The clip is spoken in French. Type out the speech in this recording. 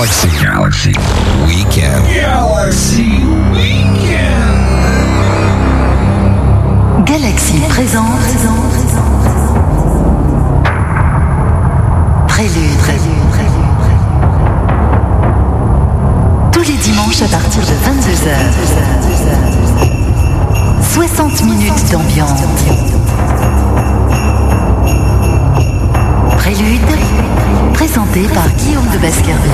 Galaxy. Galaxy Weekend. Galaxy Weekend. Galaxy présente. Prélude. Tous les dimanches à partir de 22h. 60 minutes d'ambiance. Prélude, présenté par Guillaume de Baskerville.